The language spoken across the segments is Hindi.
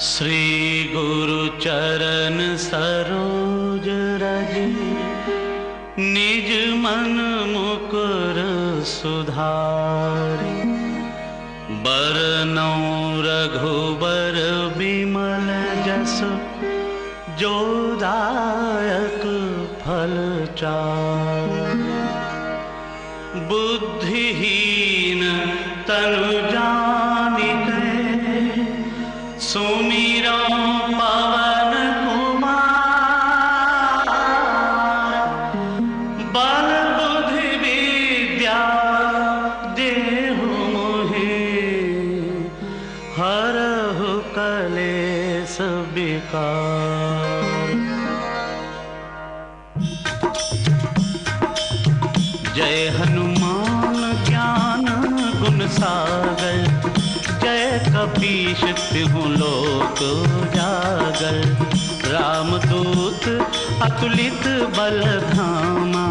श्री गुरु चरण सरोज रज निज मन मुकुर सुधारि। बरनौ रघुबर विमल जस, जो दायक फल चार बुद्धिहीन तनु सुमिरो पवन कुमार। बल विद्या देहु मोहे। हरहु कलेस विकार। कपीश तिहु लोक जागर। रामदूत अतुलित बल धामा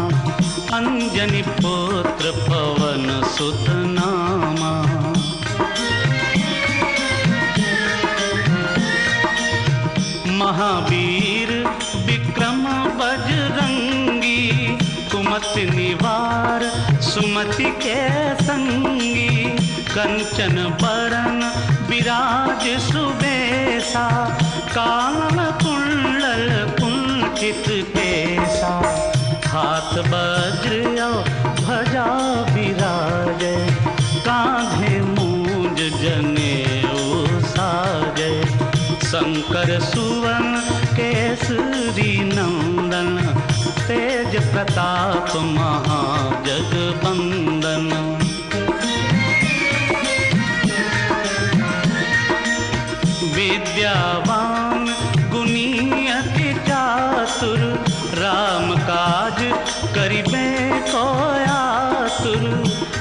अंजनी पुत्र पवन सुत नामा महावीर विक्रम बजरंगी, कुमति निवार सुमति के संगी। कंचन बरन विराज सुबेसा कान कुंडल कुंचित केसा। हाथ वज्र भजा विराज, कांधे मूंज जनेऊ साजय शंकर सुवन केसरी नंदन, तेज प्रताप महाजगबंदन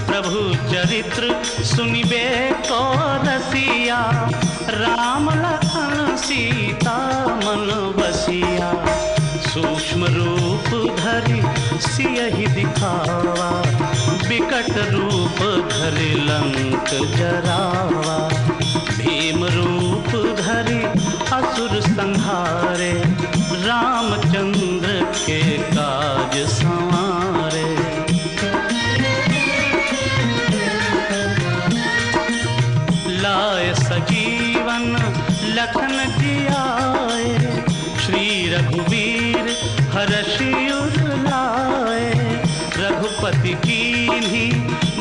प्रभु चरित्र सुनिबे को रसिया राम लखन सीता मन बसिया। सूक्ष्म रूप धरि सियहि दिखावा, विकट रूप धरि लंक जरावा लाए सजीवन लखन जियाए। श्री रघुवीर हर्षि लाए। रघुपति की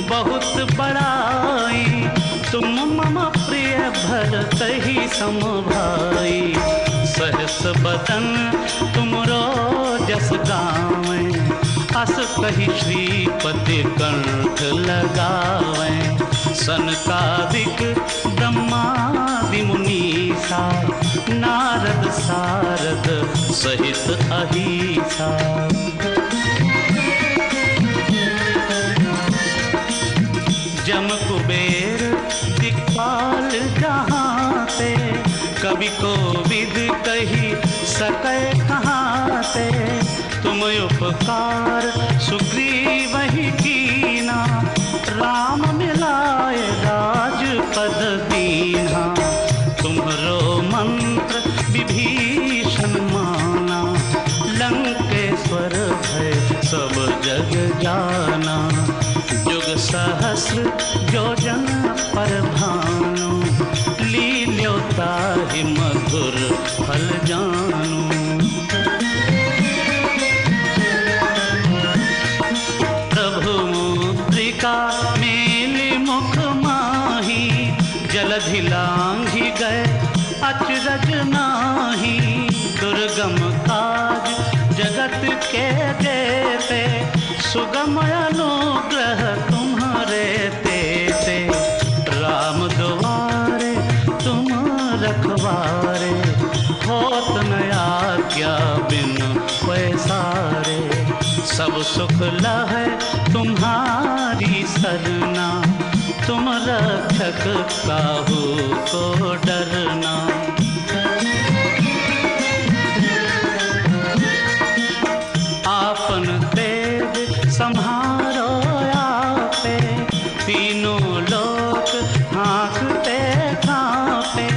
बहुत बड़ाई। तुम मम प्रिय भरत ही सम भाई सहस बदन तुमरो जस गावे। अस कही श्रीपति कंठ लगावे। सनकादिक मुनीसा नारद सारद सहित अहिसा। जम कुबेर दिक्पाल जहाँ से, कवि को विद कही सके कहाँ से, तुम उपकार जग जाना युग सहस्र योजन पर भानु। लील्योता ही मधुर फल जानू। प्रभु मुद्रिका सब सुख लहे तुम्हारी सरना। तुम रक्षक काहू को डरना। आपन देव संहारो आपे, तीनों लोक हाँकते कांपे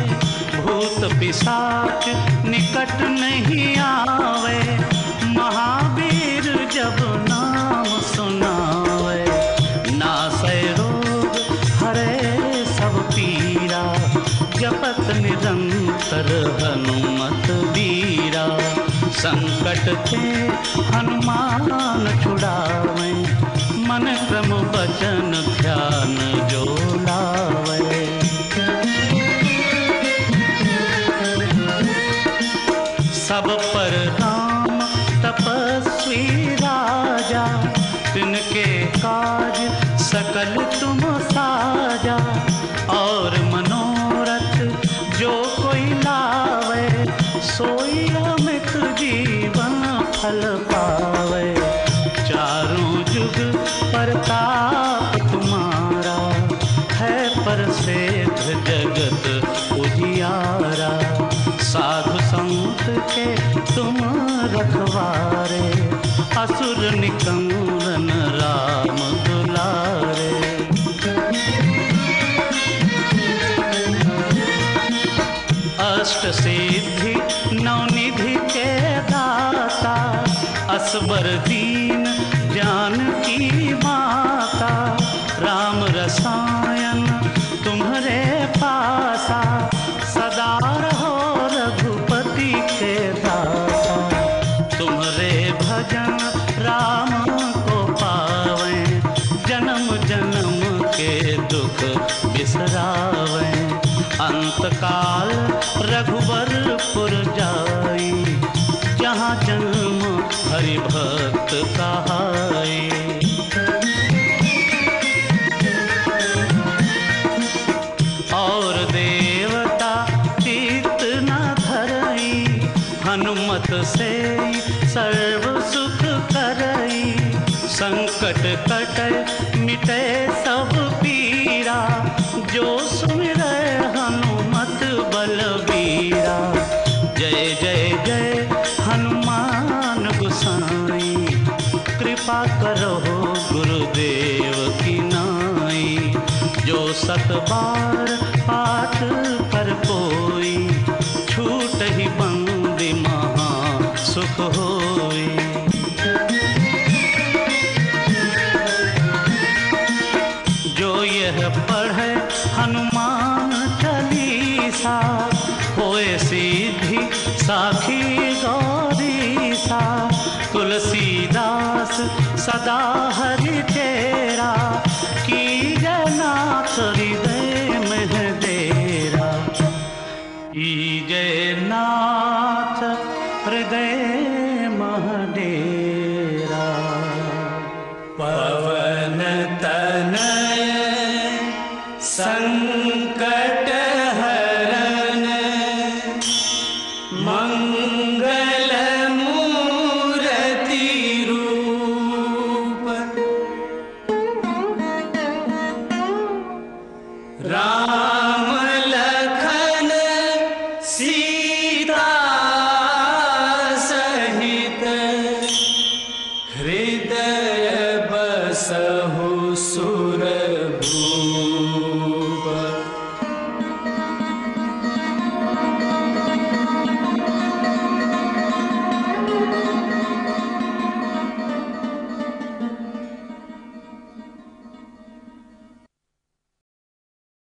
भूत पिशाच निकट नहीं आवे के हनुमान छुड़ावे। मन क्रम वचन ध्यान जो सिद्धि नवनिधि के दाता असबर दीन जानकी माता, राम रसायन तुम्हारे पासा, सदा रहो रघुपति के दाता। तुम्हारे भजन राम को पावे, जन्म जन्म के दुख बिसरावे। अंत रघुवरपुर जाई, जहाँ जन्म हरि भक्त कहाई। और देवता चित न धरई, हनुमत से सर्व सुख करई संकट बार पाठ कर कोई छूट ही बंदी महा सुख होई पवन